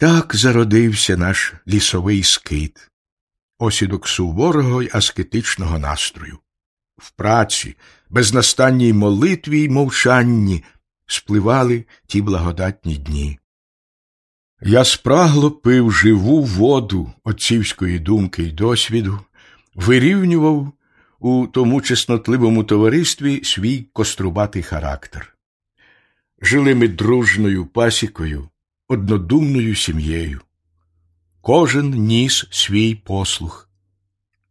Так зародився наш лісовий скит, осідок суворого й аскетичного настрою. В праці, безнастанній молитві й мовчанні спливали ті благодатні дні. Я спрагло пив живу воду отцівської думки й досвіду, вирівнював у тому чеснотливому товаристві свій кострубатий характер. Жили ми дружною пасікою, однодумною сім'єю. Кожен ніс свій послух.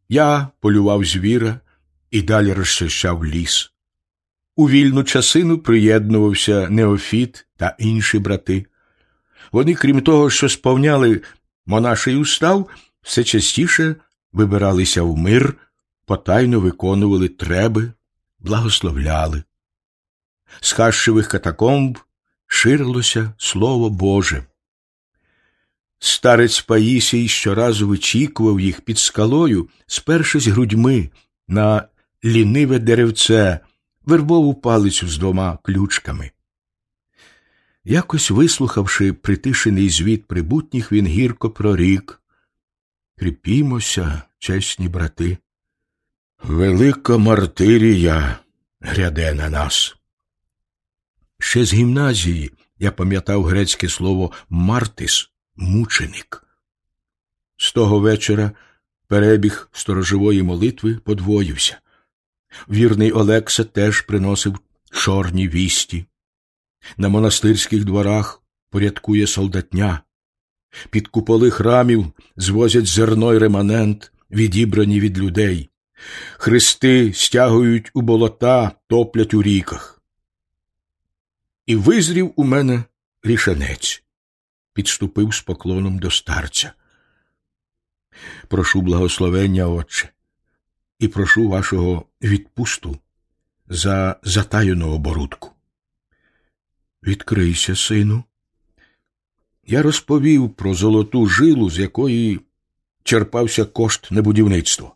Я полював звіра і далі розчищав ліс. У вільну часину приєднувався Неофіт та інші брати. Вони, крім того, що сповняли монаший устав, все частіше вибиралися в мир, потайно виконували треби, благословляли. З хащевих катакомб ширилося Слово Боже. Старець Паїсій щоразу вичікував їх під скалою, спершись грудьми на ліниве деревце, вербову палицю з двома ключками. Якось вислухавши притишений звіт прибутніх, він гірко прорік. Кріпімося, чесні брати. Велика мартирія гряде на нас. Ще з гімназії я пам'ятав грецьке слово мартис мученик. З того вечора перебіг сторожової молитви подвоївся. Вірний Олекса теж приносив чорні вісті. На монастирських дворах порядкує солдатня. Під куполи храмів звозять зерно й реманент, відібрані від людей. Хрести стягують у болота, топлять у ріках. І визрів у мене рішанець, підступив з поклоном до старця. Прошу благословення, Отче, і прошу вашого відпусту за затаєну оборудку. Відкрийся, сину. Я розповів про золоту жилу, з якої черпався кошт на будівництво,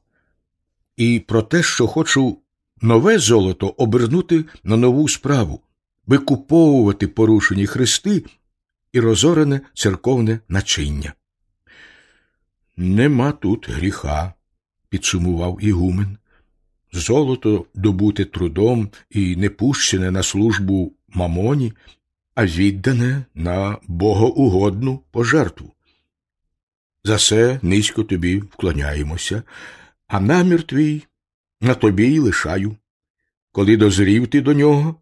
і про те, що хочу нове золото обернути на нову справу, викуповувати порушені хрести і розорене церковне начиння. Нема тут гріха, підсумував Ігумен. Золото добуте трудом і не пущене на службу мамоні, а віддане на богоугодну пожертву. За це низько тобі вклоняємося, а намір твій на тобі й лишаю. Коли дозрів ти до нього,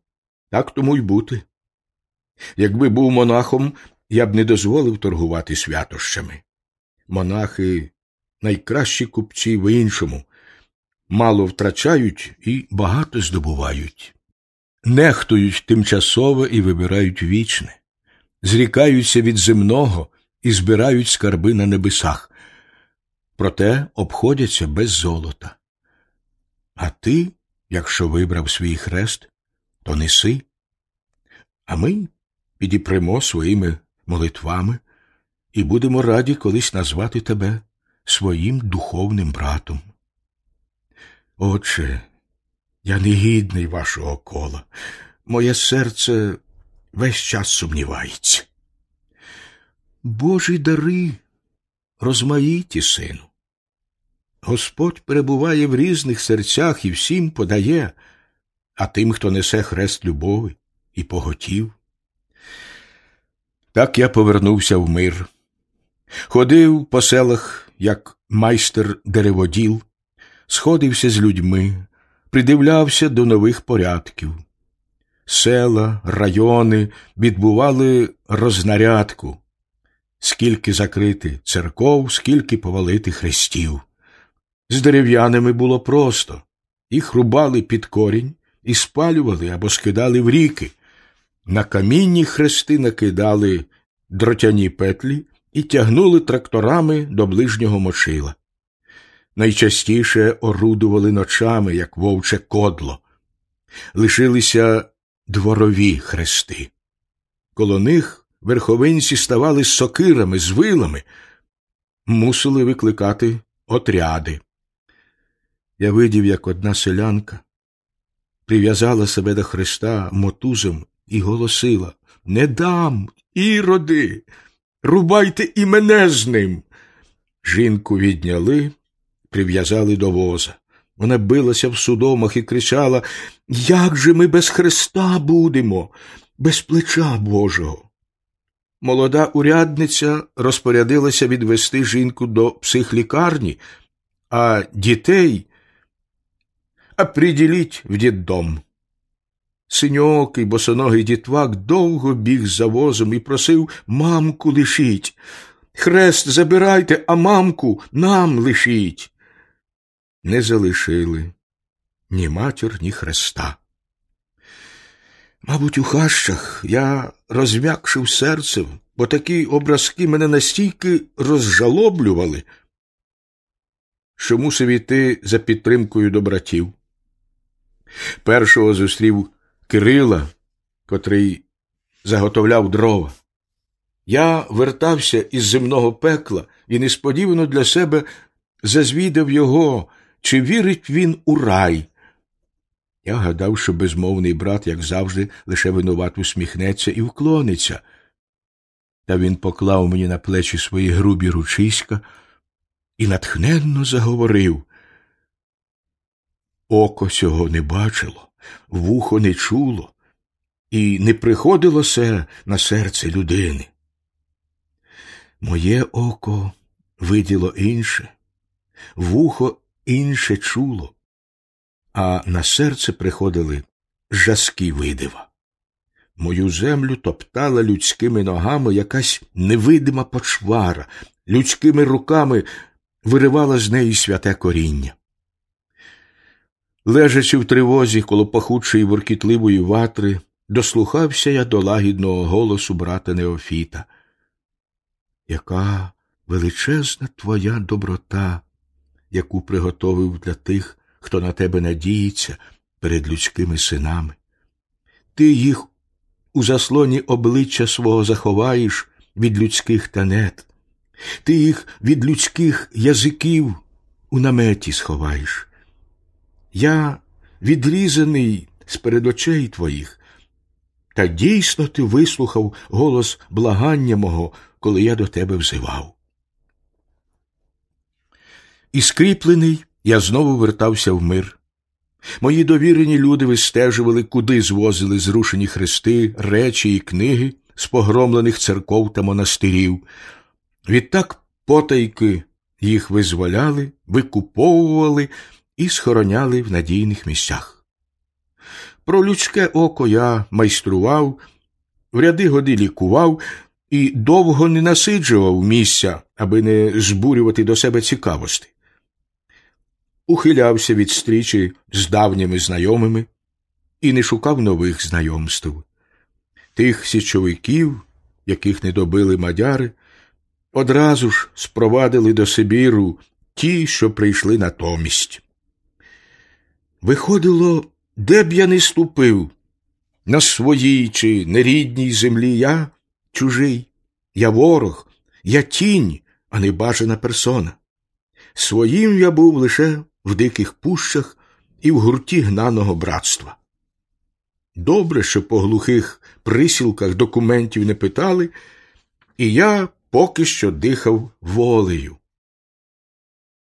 так тому й бути. Якби був монахом, я б не дозволив торгувати святощами. Монахи найкращі купці в іншому, мало втрачають і багато здобувають. Нехтують тимчасове і вибирають вічне, зрікаються від земного і збирають скарби на небесах, проте обходяться без золота. А ти, якщо вибрав свій хрест, то неси, а ми підіпремо своїми молитвами і будемо раді колись назвати тебе своїм духовним братом. Отче, я не гідний вашого кола, моє серце весь час сумнівається. Божі дари розмаїті, сину. Господь перебуває в різних серцях і всім подає, а тим, хто несе хрест любові і поготів. Так я повернувся в мир. Ходив по селах, як майстер дереводіл, сходився з людьми, придивлявся до нових порядків. Села, райони відбували рознарядку, скільки закрити церков, скільки повалити хрестів. З дерев'яними було просто їх рубали під корінь і спалювали або скидали в ріки. На камінні хрести накидали дротяні петлі і тягнули тракторами до ближнього мочила. Найчастіше орудували ночами, як вовче кодло. Лишилися дворові хрести. Коло них верховинці ставали сокирами, з вилами, мусили викликати отряди. Я видів, як одна селянка прив'язала себе до Христа мотузом і голосила Не дам, іроди, рубайте і мене з ним. Жінку відняли, прив'язали до воза. Вона билася в судомах і кричала Як же ми без Христа будемо, без плеча Божого? Молода урядниця розпорядилася відвести жінку до психлікарні, а дітей оприділіть в діддом. Синьокий босоногий дітвак довго біг за возом і просив мамку лишіть. Хрест забирайте, а мамку нам лишіть. Не залишили ні матір, ні хреста. Мабуть, у хащах я розм'якшив серцем, бо такі образки мене настільки розжалоблювали, що мусив іти за підтримкою до братів. Першого зустрів Кирила, котрий заготовляв дрова. Я вертався із земного пекла і несподівано для себе зазвідав його, чи вірить він у рай. Я гадав, що безмовний брат, як завжди, лише винуват усміхнеться і вклониться. Та він поклав мені на плечі свої грубі ручиська і натхненно заговорив. Око цього не бачило, вухо не чуло, і не приходило се на серце людини. Моє око виділо інше, вухо інше чуло, а на серце приходили жаскі видива. Мою землю топтала людськими ногами якась невидима почвара, людськими руками виривала з неї святе коріння. Лежачи в тривозі коло пахучої воркітливої ватри, дослухався я до лагідного голосу брата Неофіта. Яка величезна твоя доброта, яку приготовив для тих, хто на тебе надіється перед людськими синами. Ти їх у заслоні обличчя свого заховаєш від людських танет, ти їх від людських язиків у наметі сховаєш. Я відрізаний з перед очей твоїх, та дійсно ти вислухав голос благання мого, коли я до тебе взивав. І скріплений я знову вертався в мир. Мої довірені люди вистежували, куди звозили зрушені хрести, речі і книги з погромлених церков та монастирів. Відтак потайки їх визволяли, викуповували і схороняли в надійних місцях. Про людське око я майстрував, в ряди годи лікував і довго не насиджував місця, аби не збурювати до себе цікавості ухилявся від стрічі з давніми знайомими і не шукав нових знайомств. Тих січовиків, яких не добили мадяри, одразу ж спровадили до Сибіру ті, що прийшли натомість. Виходило, де б я не ступив, на своїй чи нерідній землі я чужий, я ворог, я тінь, а не бажана персона. Своїм я був лише в диких пущах і в гурті гнаного братства. Добре, що по глухих присілках документів не питали, і я поки що дихав волею.